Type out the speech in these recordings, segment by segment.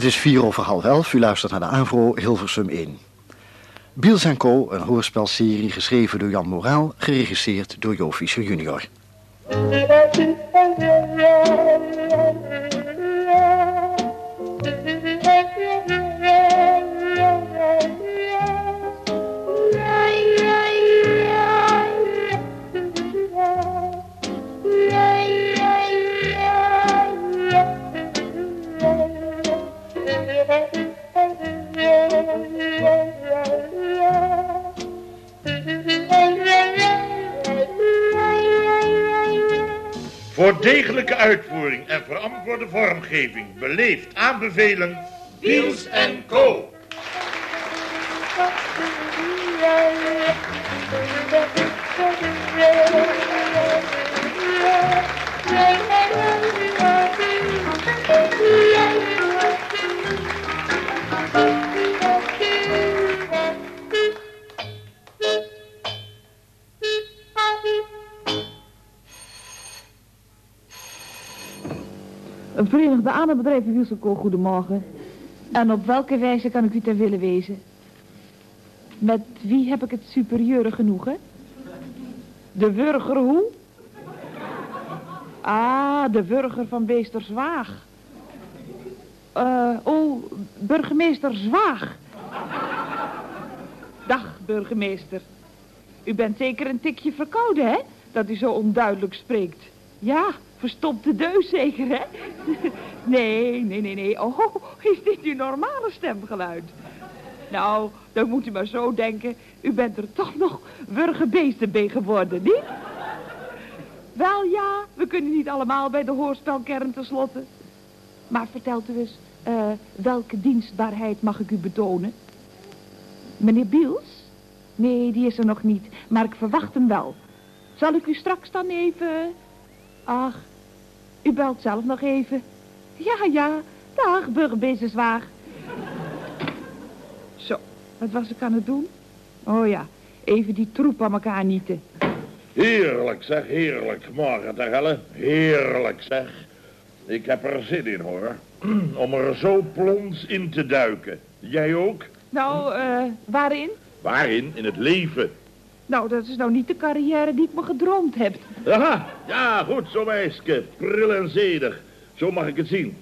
Het is vier over half elf. U luistert naar de AVRO Hilversum 1. Biels Co, een hoorspelserie geschreven door Jan Moraal, geregisseerd door Jo Fischer junior. Voor degelijke uitvoering en verantwoorde vormgeving beleefd aanbevelen... Wiels en Co. Aanbedrijven Wielselko, goedemorgen. En op welke wijze kan ik u ter willen wezen? Met wie heb ik het superieure genoegen? De burger hoe? Ah, de burger van Beester Zwaag. Eh, oh, burgemeester Zwaag. Dag, burgemeester. U bent zeker een tikje verkouden, hè? Dat u zo onduidelijk spreekt. Ja, verstopte deus zeker, hè? Nee, nee, nee, nee. Oh, is dit uw normale stemgeluid? Nou, dan moet u maar zo denken. U bent er toch nog burgemeester bij geworden, niet? Wel ja, we kunnen niet allemaal bij de hoorspelkern tenslotte. Maar vertelt u eens, eh, welke dienstbaarheid mag ik u betonen? Meneer Biels? Nee, die is er nog niet, maar ik verwacht hem wel. Zal ik u straks dan even... Ach, u belt zelf nog even. Ja, ja, dag, Zwaag. Zo, wat was ik aan het doen? Oh ja, even die troep aan elkaar nieten. Heerlijk zeg, heerlijk. Morgen ter helle. Heerlijk zeg. Ik heb er zin in hoor. Om er zo plons in te duiken. Jij ook? Nou, eh, waarin? Waarin? In het leven. Nou, dat is nou niet de carrière die ik me gedroomd heb. Aha, ja goed zo meisje. Pril en zedig. Zo mag ik het zien.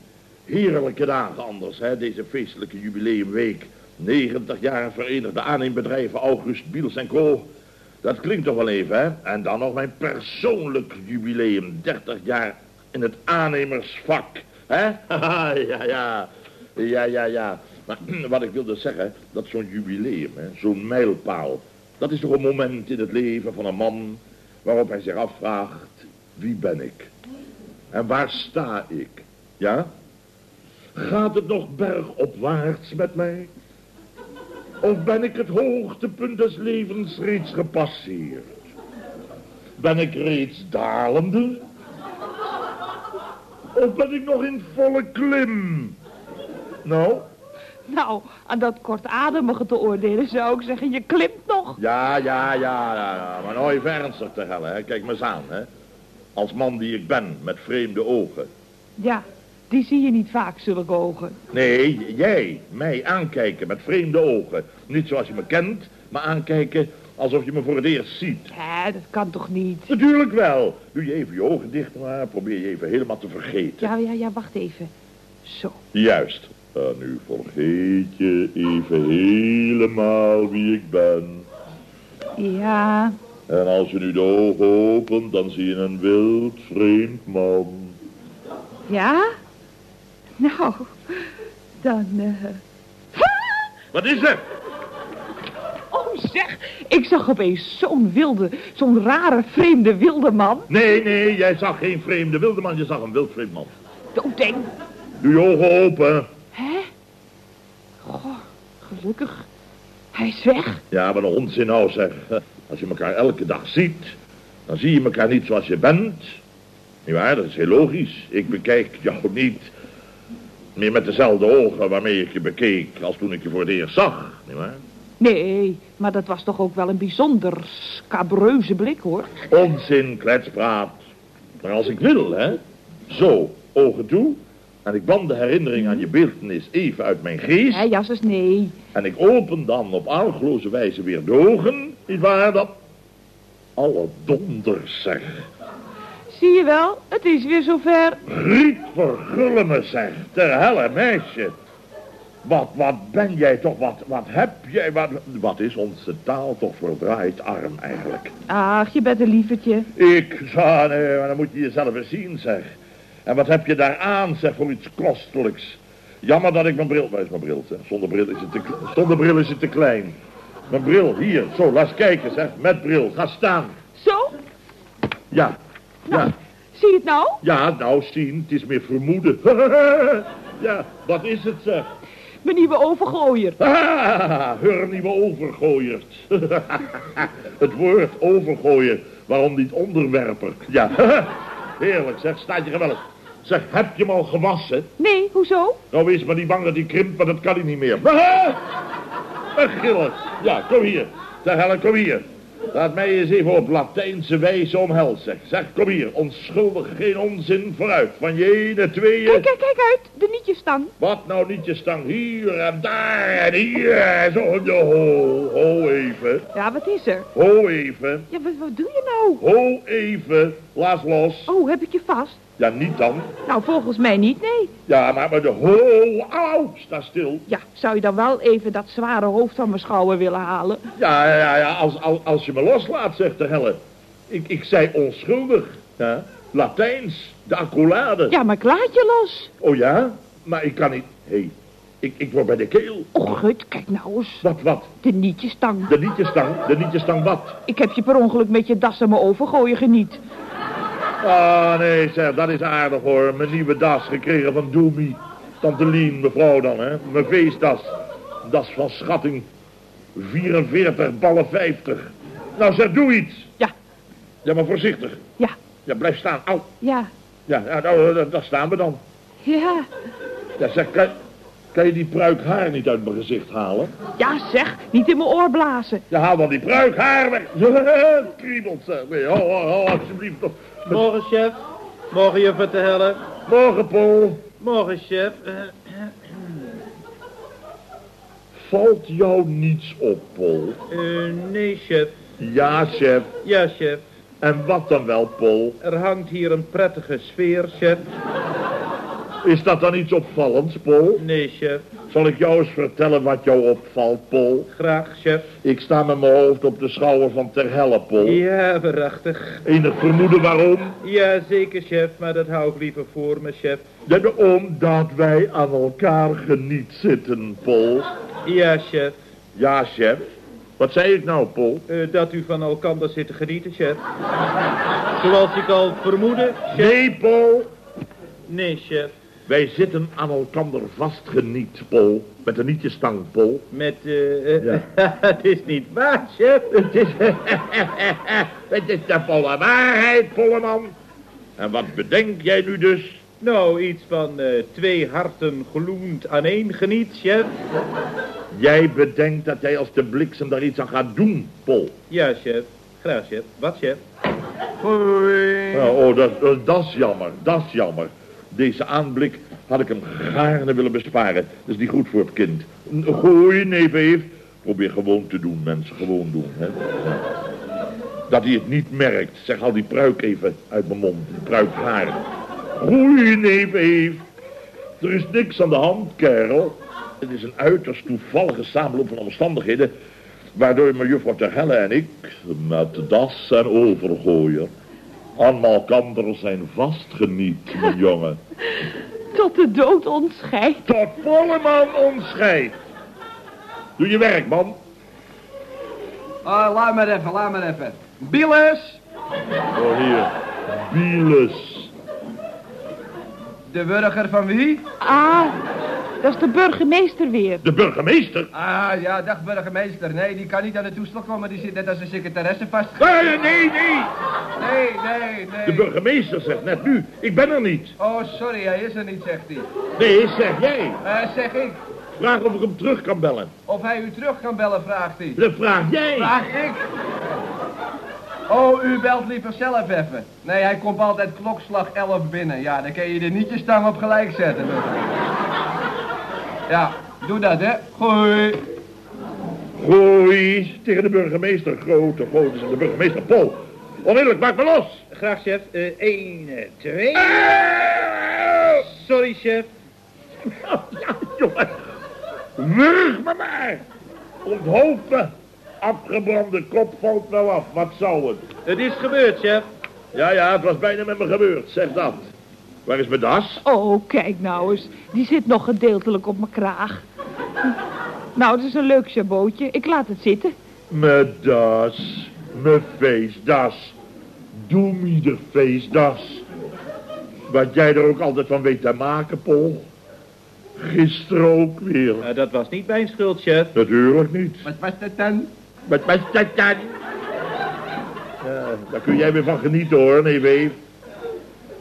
Heerlijke dagen anders, hè, deze feestelijke jubileumweek. 90 jaar Verenigde Aanneembedrijven August Biels en Co. Dat klinkt toch wel even, hè? En dan nog mijn persoonlijk jubileum. 30 jaar in het aannemersvak. Hè? ja, ja. Ja, ja, ja. Maar wat ik wilde zeggen, dat zo'n jubileum, zo'n mijlpaal... dat is toch een moment in het leven van een man... waarop hij zich afvraagt, wie ben ik? En waar sta ik? Ja? Gaat het nog bergopwaarts met mij? Of ben ik het hoogtepunt des levens reeds gepasseerd? Ben ik reeds dalende? Of ben ik nog in volle klim? Nou? Nou, aan dat kortademige te oordelen zou ik zeggen, je klimt nog. Ja, ja, ja, ja, ja. maar nou even ernstig te hellen, hè. Kijk me eens aan, hè. Als man die ik ben, met vreemde ogen. Ja, die zie je niet vaak, zulke ogen. Nee, jij, mij aankijken met vreemde ogen. Niet zoals je me kent, maar aankijken alsof je me voor het eerst ziet. Hé, dat kan toch niet? Natuurlijk wel. Doe je even je ogen dicht, maar probeer je even helemaal te vergeten. Ja, ja, ja, wacht even. Zo. Juist. En nu vergeet je even helemaal wie ik ben. Ja, En als je nu de ogen opent, dan zie je een wild vreemd man. ja? Nou, dan... eh Wat is er? Oh, zeg, ik zag opeens zo'n wilde, zo'n rare, vreemde wilde man. Nee, nee, jij zag geen vreemde wilde man, je zag een wild vreemd man. Doodeng. Doe je ogen open. Hè? Goh, gelukkig. Hij is weg. Ja, wat een onzin nou zeg. Als je elkaar elke dag ziet, dan zie je elkaar niet zoals je bent. Niet waar? Dat is heel logisch. Ik bekijk jou niet meer met dezelfde ogen waarmee ik je bekeek als toen ik je voor het eerst zag. Niet waar? Nee, maar dat was toch ook wel een bijzonder scabreuze blik, hoor. Onzin, kletspraat. Maar als ik wil, hè. Zo, ogen toe. En ik ban de herinnering aan je beeldenis even uit mijn geest. Hé, Jasses, nee. En ik open dan op argeloze wijze weer de ogen. Niet waar dat? Alle donders zeg. Zie je wel, het is weer zover. Riet vergulle me zeg. Ter helle meisje. Wat, wat ben jij toch, wat, wat heb jij, wat, wat is onze taal toch verdraaid arm eigenlijk? Ach, je bent een lievertje. Ik, ja, nee, maar dan moet je jezelf eens zien, zeg. En wat heb je daar aan, zeg, voor iets kostelijks? Jammer dat ik mijn bril... Waar is mijn bril, zeg? Zonder bril is het te, zonder bril is het te klein. Mijn bril, hier, zo, laat eens kijken, zeg. Met bril, ga staan. Zo? Ja, Nou, ja, zie je het nou? ja, nou, zien, het is meer vermoeden. ja, wat is het, zeg? Mijn nieuwe overgooier. Heur nieuwe overgooiert. het woord overgooien, waarom niet onderwerper? Ja, heerlijk zeg, staat je geweldig. Zeg, heb je hem al gewassen? Nee, hoezo? Nou, wees maar niet bang dat hij krimpt, want dat kan hij niet meer. Gillen. Ja, kom hier. Zeg, Helen, kom hier. Laat mij eens even op Latijnse wijze omhelzen. Zeg, kom hier. Onschuldig, geen onzin, vooruit. Van je ene, tweeën. Kijk, kijk, kijk uit. De nietjesstang. Wat nou niet je stang hier en daar en hier en zo. Ja, Ho, ho even. Ja, wat is er? Ho even. Ja, wat, wat doe je nou? Ho even. Laat los. Oh, heb ik je vast? Ja, niet dan. Nou, volgens mij niet, nee. Ja, maar, maar de ho, au, sta stil. Ja, zou je dan wel even dat zware hoofd van mijn schouder willen halen? Ja, ja, ja, als, als, als je me loslaat, zegt de helle. Ik, ik zei onschuldig. Ja? Latijns, de accolade. Ja, maar ik laat je los. Oh ja? Maar ik kan niet. Hé, hey, ik, ik word bij de keel. Och, gut, kijk nou eens. Wat, wat? De nietjesstang. De nietjesstang? De nietjesstang wat? Ik heb je per ongeluk met je das aan me overgooien geniet. Ah, nee, zeg, dat is aardig hoor. Mijn nieuwe das gekregen van Doemie. Tante Lien, mevrouw dan, hè. Mijn feestdas. Das van schatting. 44, ballen 50. Nou, zeg, doe iets. Ja, Ja, maar voorzichtig. ja, Ja, blijf staan. Au. ja, Ja, nou, daar, daar staan we dan. ja. Ja, zeg, kan, je die pruik haar niet uit mijn gezicht halen? Ja, zeg, niet in mijn oor blazen. Ja, haal dan die pruik haar weg. Kriebelt, zeg. Nee, ho, ho, ho, alsjeblieft. toch. Morgen, chef. Morgen, juffrouw te hellen. Morgen, Paul. Morgen, chef. Valt jou niets op, Paul? eh, nee, chef. Ja, chef. Ja, chef. En wat dan wel, Paul? Er hangt hier een prettige sfeer, chef. Is dat dan iets opvallends, Paul? Nee, chef. Zal ik jou eens vertellen wat jou opvalt, Paul? Graag, chef. Ik sta met mijn hoofd op de schouder van Terhelle, Paul. Ja, waarachtig. Enig vermoeden waarom? Ja, zeker, chef. Maar dat hou ik liever voor me, chef. Ja, omdat wij aan elkaar geniet zitten, Paul. Ja, chef. Ja, chef. Wat zei ik nou, Paul? Eh, dat u van elkander zit te genieten, chef. Zoals ik al vermoedde, chef. Nee, Paul. Nee, chef. Wij zitten aan elkander vastgeniet, Paul. Met een nietjestang, Paul. Met, eh... Ja. het is niet waar, chef. Het is, het is de volle waarheid, Polleman. En wat bedenk jij nu dus? Nou, iets van eh, twee harten gloend aaneen geniet, chef. Jij bedenkt dat jij als de bliksem daar iets aan gaat doen, Paul. Ja, chef. Graag, chef. Wat, chef? Ja, oh, dat, dat, dat is jammer, dat is jammer. Deze aanblik had ik hem gaarne willen besparen. Dat is niet goed voor het kind. Goeie neef. Probeer gewoon te doen, mensen. Gewoon doen, hè. Dat hij het niet merkt. Zeg al die pruik even uit mijn mond. Die pruik haar. Goeie neef heeft. Er is niks aan de hand, kerel. Het is een uiterst toevallige samenloop van omstandigheden... waardoor mejuffrouw Terhelle en ik, met das en overgooier... aan elkander zijn vastgeniet, mijn jongen. Tot de dood ontscheidt. Tot volle man onscheidt. Doe je werk, man. Ah, laat maar even, laat maar even. Bielus, Oh, hier. Bielus. de burger van wie? Ah, dat is de burgemeester weer. De burgemeester? Ah, ja, dag burgemeester. Nee, die kan niet aan de toestel komen, die zit net als een secretaresse vast. Nee, nee, nee, nee. Nee, nee, De burgemeester zegt net nu, ik ben er niet. Oh, sorry, hij is er niet, zegt hij. Nee, zeg jij. Eh, zeg ik. Vraag of ik hem terug kan bellen. Of hij u terug kan bellen, vraagt hij. Dat vraag jij. Vraag ik. Oh, u belt liever zelf even. Nee, hij komt altijd klokslag 11 binnen. Ja, dan kan je de nietjesstang op gelijk zetten. Ja, doe dat, hè. Goeie. Gooi tegen de burgemeester. Grote aan de burgemeester. Paul, onmiddellijk, maak me los. Graag, chef. Eén, twee. Sorry, chef. Ja, jongen. Wurg me maar. Onthoofd me. Afgebrande kop valt nou af. Wat zou het? Het is gebeurd, chef. Ja, ja, het was bijna met me gebeurd. Zeg dat. Waar is mijn das? Oh, kijk nou eens. Die zit nog gedeeltelijk op mijn kraag. Nou, dat is een leuk jabootje. Ik laat het zitten. Mijn das. Mijn feestdas. Doe me de feestdas. Wat jij er ook altijd van weet te maken, Paul. Gisteren ook weer. Eh, dat was niet mijn schuld, chef. Natuurlijk niet. Wat was dat dan? Wat was dat dan? Ja, daar kun jij weer van genieten hoor, nee Weef.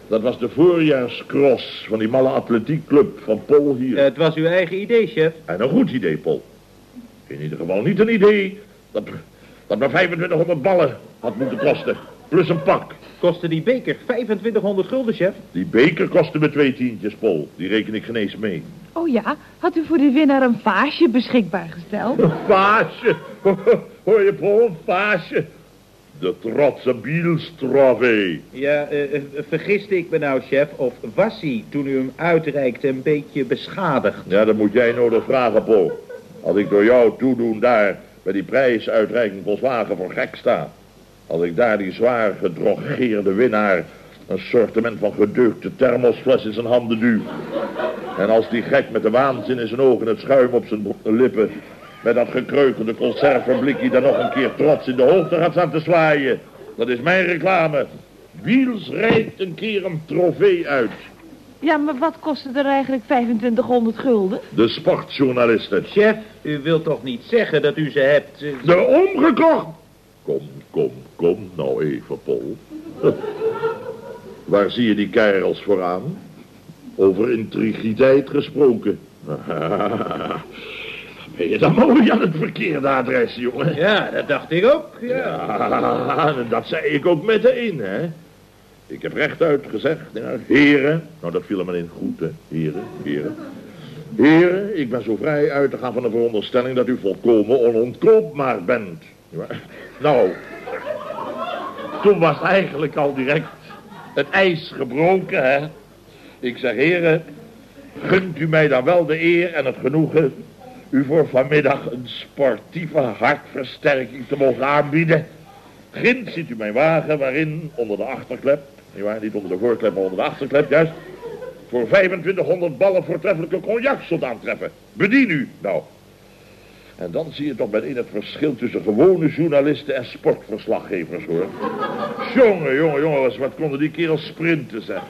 Dat was de voorjaarscross van die malle atletiekclub van Paul hier. Het was uw eigen idee, chef. En een goed idee, Paul. In ieder geval niet een idee dat, dat maar 2500 ballen had moeten kosten. Plus een pak. Kostte die beker 2500 gulden, chef? Die beker kostte me twee tientjes, Paul. Die reken ik genees mee. Oh ja, had u voor de winnaar een vaasje beschikbaar gesteld? Een vaasje. Hoor je, Paul, een vaasje. De trotse Bielstrofee. Ja, eh, vergiste ik me nou, chef, of was hij, toen u hem uitreikte, een beetje beschadigd? Ja, dat moet jij nodig vragen, Paul. Als ik door jou toedoen daar bij die prijsuitreiking Volkswagen voor gek sta. Als ik daar die zwaar gedrogeerde winnaar een sortiment van gedeukte thermosfles in zijn handen duw. En als die gek met de waanzin in zijn ogen het schuim op zijn lippen... met dat gekreukelde conserveblikje dan nog een keer trots in de hoogte gaat staan te zwaaien. Dat is mijn reclame. Wiels rijdt een keer een trofee uit. Ja, maar wat kostte er eigenlijk 2500 gulden? De sportjournalisten. Chef, u wilt toch niet zeggen dat u ze hebt... eh, De omgekocht. Kom, kom, kom nou even, Paul. Waar zie je die kerels vooraan? Over intrigiteit gesproken. Ben je dan mooi aan het verkeerde adres, jongen? Ja, dat dacht ik ook, ja. Dat zei ik ook meteen, hè. Ik heb rechtuit gezegd, ja, heren, nou dat viel maar in goed, hè, heren, heren. Heren, ik ben zo vrij uit te gaan van de veronderstelling dat u volkomen onontkoopbaar bent. Ja, Nou, toen was eigenlijk al direct het ijs gebroken, hè. Ik zeg, heren, gunt u mij dan wel de eer en het genoegen u voor vanmiddag een sportieve hartversterking te mogen aanbieden. Ginds ziet u mijn wagen waarin onder de achterklep, nietwaar, niet onder de voorklep, maar onder de achterklep, juist, voor 2500 ballen voortreffelijke cognac zult aantreffen. Bedien u, nou. En dan zie je toch meteen het verschil tussen gewone journalisten en sportverslaggevers, hoor. Jongen, jongen, jongen, wat konden die kerels sprinten, zeg.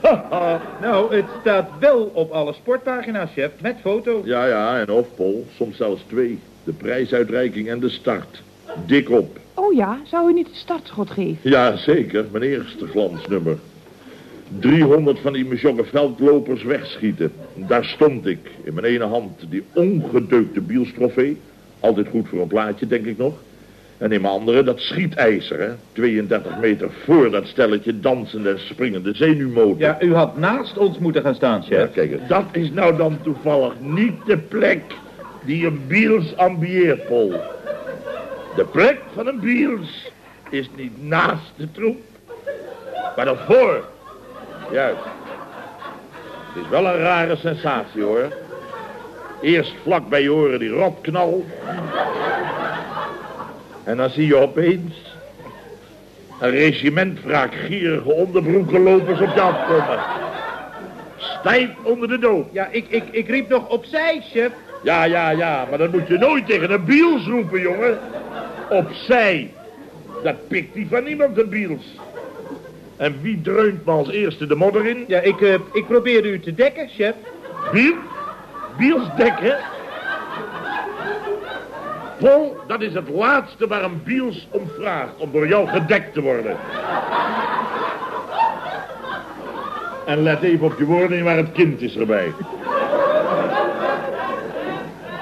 Nou, het staat wel op alle sportpagina's, chef, met foto. Ja, ja, en of, Paul, soms zelfs twee. De prijsuitreiking en de start. Dik op. Oh ja, zou u niet het startschot geven? Ja, zeker, mijn eerste glansnummer. 300 van die misjonge veldlopers wegschieten. Daar stond ik, in mijn ene hand, die ongedeukte bielstrofee. Altijd goed voor een plaatje, denk ik nog. En in mijn andere dat schietijzer, hè. 32 meter voor dat stelletje dansende en springende zenuwmotor. Ja, u had naast ons moeten gaan staan, chef. Ja, kijk, dat is nou dan toevallig niet de plek die een Biels ambieert, Paul. De plek van een Biels is niet naast de troep, maar ervoor. Juist. Het is wel een rare sensatie, hoor. Eerst vlak bij je oren die rotknal. En dan zie je opeens een regiment wraakgierige onderbroekenlopers op je afkomen. Stijf onder de dood. Ja, ik, ik, ik riep nog opzij, chef. Ja, ja, ja, maar dat moet je nooit tegen een biels roepen, jongen. Opzij. Dat pikt die van niemand, een biels. En wie dreunt me als eerste de modder in? Ja, ik, eh, ik probeerde u te dekken, chef. Biel? Biels dekken? Paul, dat is het laatste waar een biels om vraagt, om door jou gedekt te worden. En let even op je woorden, waar het kind is erbij.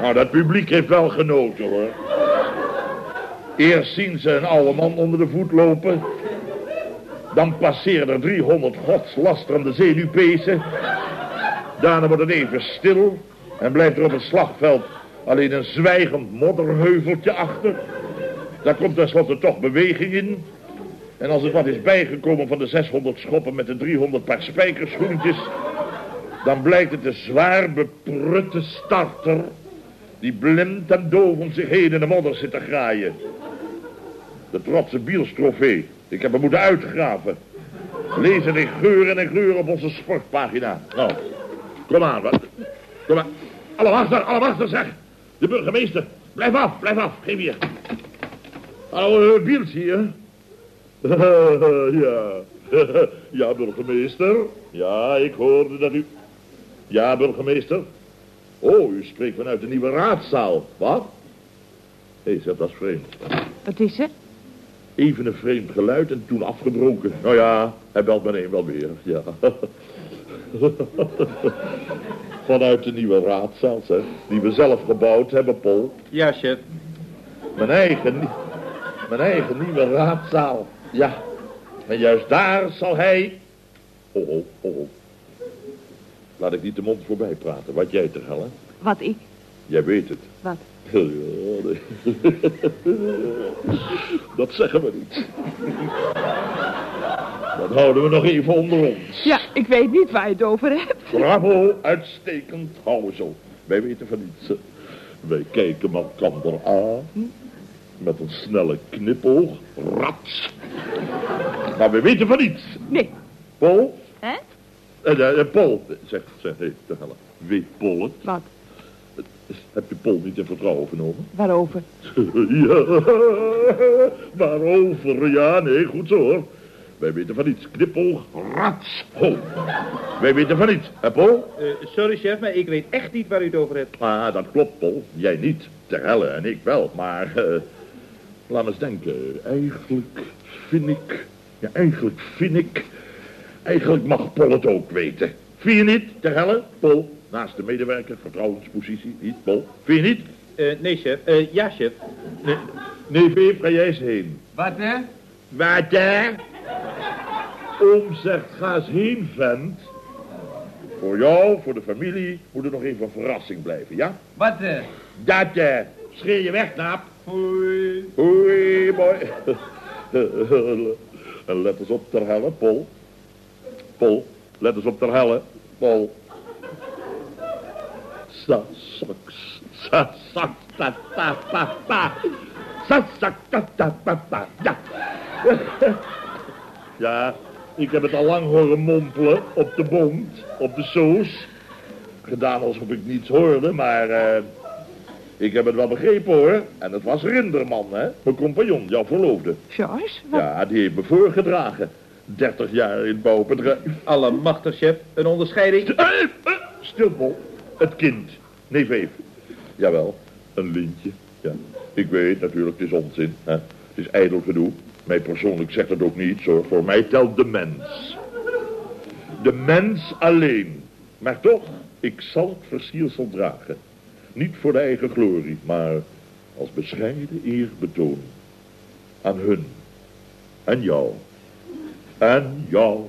Nou, dat publiek heeft wel genoten, hoor. Eerst zien ze een oude man onder de voet lopen. Dan passeren er 300 godslasterende zenuwpezen. Daarna wordt het even stil. En blijft er op het slagveld alleen een zwijgend modderheuveltje achter. Daar komt tenslotte toch beweging in. En als het wat is bijgekomen van de 600 schoppen met de 300 paar spijkerschoentjes... dan blijkt het de zwaar beprutte starter... die blind en doof om zich heen in de modder zit te graaien. De trotse Bielstrofee. Ik heb hem moeten uitgraven. Lezen in geur en in geur op onze sportpagina. Nou, kom aan, wat. Kom aan. Alle wachter, alle wachter, zeg. De burgemeester. Blijf af, blijf af. Geef hier. Hallo, uh, Biels hier. ja. ja, burgemeester. Ja, ik hoorde dat u... Ja, burgemeester. Oh, u spreekt vanuit de nieuwe raadzaal. Wat? Hé, hey, zeg, dat is vreemd. Wat is er? Even een vreemd geluid en toen afgebroken. Nou ja, hij belt meneer wel weer, ja. Vanuit de nieuwe raadzaal, zeg. Die we zelf gebouwd hebben, Paul. Ja, chef. Mijn eigen, mijn eigen nieuwe raadzaal. Ja. En juist daar zal hij... Oh, oh, oh. Laat ik niet de mond voorbij praten. Wat jij te hellen? Wat ik? Jij weet het. Wat? Ja, nee. Dat zeggen we niet. Dat houden we nog even onder ons. Ja, ik weet niet waar je het over hebt. Bravo, uitstekend. Zo. Wij weten van niets. Wij kijken elkaar aan. Met een snelle knipoog. Rats. Maar we weten van niets. Nee. Paul? Hè? Eh, eh, Paul. Zeg, zeg, hé, de helle. Weet Paul het? Wat? Heb je Paul niet in vertrouwen genomen? Waarover? Ja, waarover? Ja, nee, goed zo hoor. Wij weten van niets. Knipoog, rats, ho. Wij weten van niets, hè Paul? Eh, sorry, chef, maar ik weet echt niet waar u het over hebt. Ah, dat klopt, Paul. Jij niet. Ter helle en ik wel. Maar, eh, laat me eens denken. Eigenlijk vind ik... Ja, eigenlijk vind ik... Eigenlijk mag Paul het ook weten. Vind je niet, ter helle? Paul, naast de medewerker, vertrouwenspositie, niet, Paul? Vind je niet? Eh, nee, chef. Eh, ja, chef. Nee, nee, Veef, ga jij eens heen. Wat, hè? Wat daar? Oom zegt, ga eens heen, vent. Voor jou, voor de familie, moet er nog even een verrassing blijven, ja? Wat? Dat, eh, scheer je weg, naap. Hoi. Hoi, boy. en let eens op ter helle, Pol. Pol, let eens op ter helle, Pol. Sa, saks, sa, sak, ta, ta, pa, pa. Sa, sak, ta, ta, pa, pa. Ja. ja, ik heb het al lang horen mompelen op de bond, op de soos. Gedaan alsof ik niets hoorde, maar... eh, ik heb het wel begrepen hoor. En het was Rinderman, hè? Mijn compagnon, jouw verloofde. George? Wat? Ja, die heeft me voorgedragen. 30 jaar in het bouwbedrijf. Allemachtig, chef. Een onderscheiding. Eh, eh, Stil, Pol. Het kind. Nee, Veef. Jawel, een lintje. Ja. Ik weet natuurlijk, het is onzin. Hè? Het is ijdel gedoe. Mij persoonlijk zegt het ook niets hoor. Voor mij telt de mens. De mens alleen. Maar toch, ik zal het versiersel dragen. Niet voor de eigen glorie, maar als bescheiden eerbetoon. Aan hun. En jou. En jou.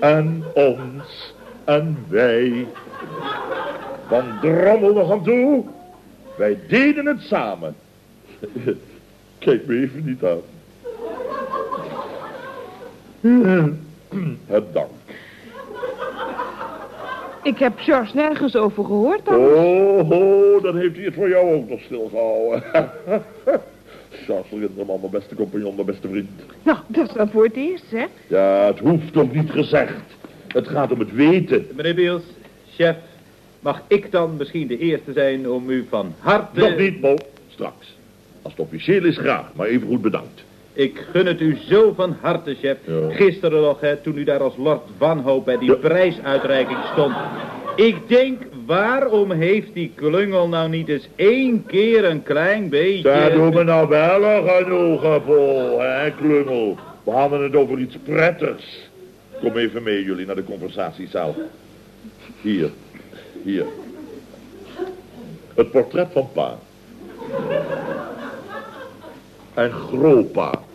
En ons. En wij. Van drommel nog aan toe. Wij deden het samen. Kijk me even niet aan. Het dank. Ik heb George nergens over gehoord dan. Oh, oh, dan heeft hij het voor jou ook nog stilgehouden. Charles Rinderman, mijn beste compagnon, mijn beste vriend. Nou, dat is dan voor het eerst, hè? Ja, het hoeft ook niet gezegd. Het gaat om het weten. Meneer Beels, chef, mag ik dan misschien de eerste zijn om u van harte... Nog niet, Mo. Straks. Als het officieel is, graag. Maar even goed bedankt. Ik gun het u zo van harte, chef. Ja. Gisteren nog, hè, toen u daar als Lord Wanhoop bij die Ja. prijsuitreiking stond. Ik denk, waarom heeft die klungel nou niet eens één keer een klein beetje... Daar doen we nou wel een genoegen vol, hè, klungel. We hadden het over iets prettigs. Kom even mee, jullie, naar de conversatiezaal. Hier, hier. Het portret van pa. En grootpa.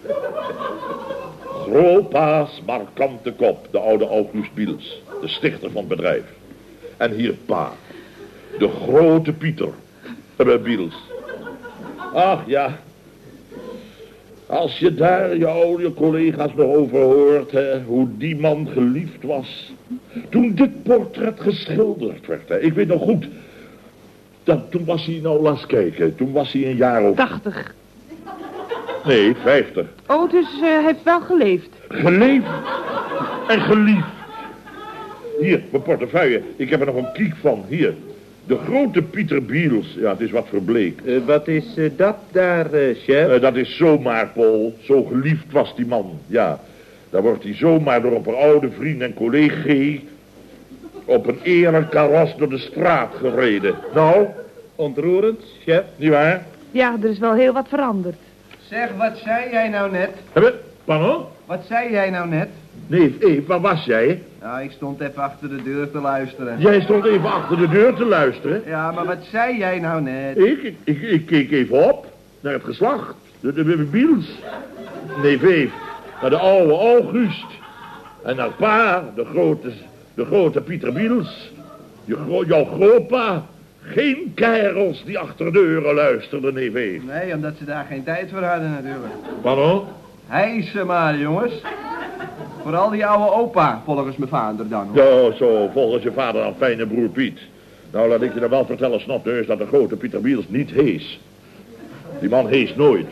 Groopa's markante kop, de oude August Biels, de stichter van het bedrijf. En hier pa, de grote Pieter, bij Biels. Ach ja, als je daar je oude collega's nog over hoort, hè, hoe die man geliefd was. Toen dit portret geschilderd werd, hè, ik weet nog goed, dat, toen was hij, nou laat kijken, toen was hij een jaar of... 80. Nee, vijftig. Oh, dus eh, hij heeft wel geleefd. Geleefd en geliefd. Hier, mijn portefeuille. Ik heb er nog een kiek van. Hier. De grote Pieter Biels. Ja, het is wat verbleek. Eh, wat is eh, dat daar, chef? Eh, dat is zomaar, Paul. Zo geliefd was die man. Ja. Daar wordt hij zomaar door een paar oude vriend en collega... op een eerlijk karas door de straat gereden. Nou, Ontroerend, chef? nietwaar? Ja, er is wel heel wat veranderd. Zeg, wat zei jij nou net? Hebben... Pardon? Wat zei jij nou net? Nee, Eve, waar was jij? Nou, ik stond even achter de deur te luisteren. Jij stond even achter de deur te luisteren. Ja, maar wat zei jij nou net? Ik, ik, ik, ik keek even op naar het geslacht. De, de, de Biels. Nee, Veef. Naar de oude August. En naar pa, de grote, de grote Pieter Biels. Je, jouw grootpa. Geen kerels die achter de deuren luisterden, nee, Veef. Nee, omdat ze daar geen tijd voor hadden natuurlijk. Pardon? Hijsen maar, jongens. Vooral die oude opa, volgens mijn vader dan. hoor. Ja, zo, volgens je vader aan fijne broer Piet. Nou, laat ik je dan wel vertellen, snotneus, dat de grote Pieter Biels niet hees. Die man hees nooit.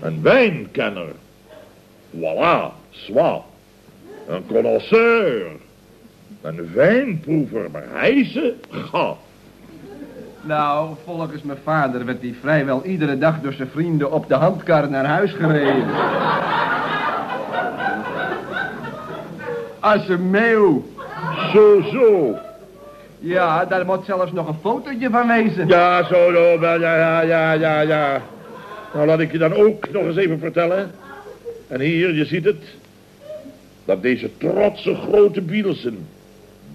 Een wijnkenner. Voilà, zwa. Een connoisseur. Een wijnproever, maar hijsen? Ga. Nou, volgens mijn vader werd hij vrijwel iedere dag door zijn vrienden op de handkar naar huis gereden. Als een meeuw. Zo, zo. Ja, daar moet zelfs nog een fotootje van wezen. Ja, zo, zo, wel, ja, ja, ja, ja, ja. Nou, laat ik je dan ook nog eens even vertellen. En hier, je ziet het. Dat deze trotse grote Bielsen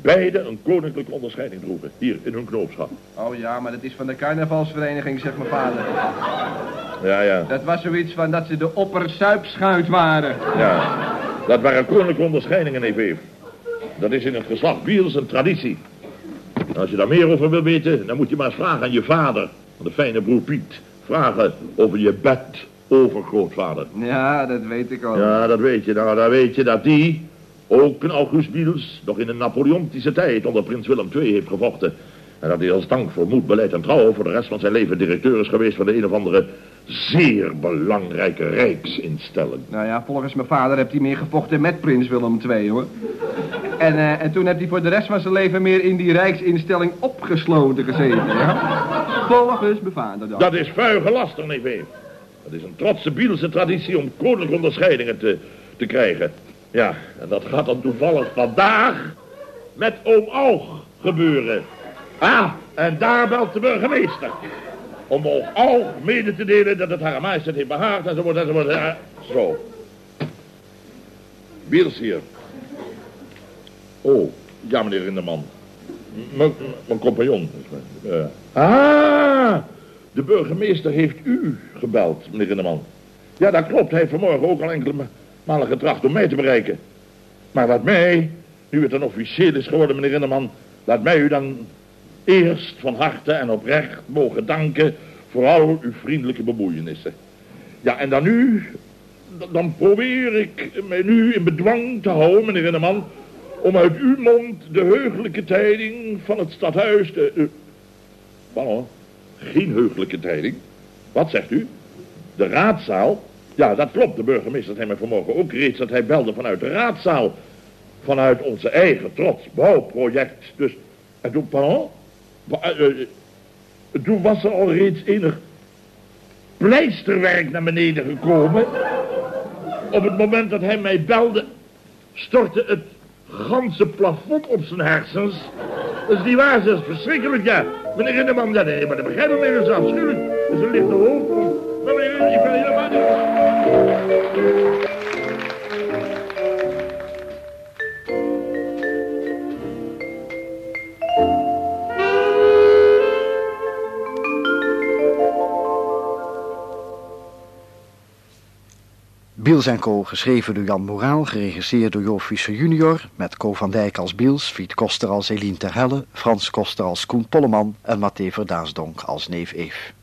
beide een koninklijke onderscheiding droegen. Hier, in hun knoopschap. Oh ja, maar dat is van de carnavalsvereniging, zegt mijn vader. Ja, ja, Dat was zoiets van dat ze de oppersuipschuit waren. ja. Dat waren koninklijke onderscheidingen, Eef. Dat is in het geslacht Biels een traditie. En als je daar meer over wil weten, dan moet je maar eens vragen aan je vader. Aan de fijne broer Piet. Vragen over je bed overgrootvader. Ja, dat weet ik al. Ja, dat weet je. Nou, dan weet je dat die, ook een August Biels, nog in de Napoleontische tijd onder prins Willem II heeft gevochten. En dat hij als dank voor moed, beleid en trouw voor de rest van zijn leven directeur is geweest van de een of andere zeer belangrijke rijksinstelling. Nou ja, volgens mijn vader heeft hij meer gevochten met prins Willem II, hoor. En, eh, en toen heeft hij voor de rest van zijn leven meer in die rijksinstelling opgesloten gezeten, ja. Volgens mijn vader dan. Dat is vuige laster, neef Eef. Dat is een trotse Bielse traditie om koninklijke onderscheidingen te, te krijgen. Ja, en dat gaat dan toevallig vandaag met oom Aug gebeuren. Ah, en daar belt de burgemeester. Om oom Aug mede te delen dat het haar majesteit heeft behaagd enzovoort enzovoort. Zo. Biels hier. Oh, ja meneer Rinderman. Mijn compagnon. Ah, de burgemeester heeft u gebeld, meneer Rinderman. Ja, dat klopt. Hij heeft vanmorgen ook al enkele malen getracht om mij te bereiken. Maar laat mij, nu het een officieel is geworden, meneer Rinderman... laat mij u dan eerst van harte en oprecht mogen danken... voor al uw vriendelijke bemoeienissen. Ja, en dan nu... dan probeer ik mij nu in bedwang te houden, meneer Rinderman... om uit uw mond de heugelijke tijding van het stadhuis te... Uh, geen heugelijke tijding. Wat zegt u? De raadzaal? Ja, dat klopt. De burgemeester zei mij vanmorgen ook reeds dat hij belde vanuit de raadzaal. Vanuit onze eigen trots bouwproject. Dus, en toen, pardon? Wa- eh, eh, toen was er al reeds enig pleisterwerk naar beneden gekomen. Op het moment dat hij mij belde, stortte het ganse plafond op zijn hersens. Is niet waar, is verschrikkelijk, ja. Meneer Rinderman, ja, nee, maar dat begrijp ik niet, dat is afschuwelijk. Dat is een lichte hoofd. Maar meneer, ik ben helemaal niet... Biels en Co. geschreven door Jan Moraal, geregisseerd door Jo Fischer junior, met Co van Dijk als Biels, Fiet Koster als Eline Terhelle, Frans Koster als Koen Polleman en Mathé Verdaasdonk als neef Eef.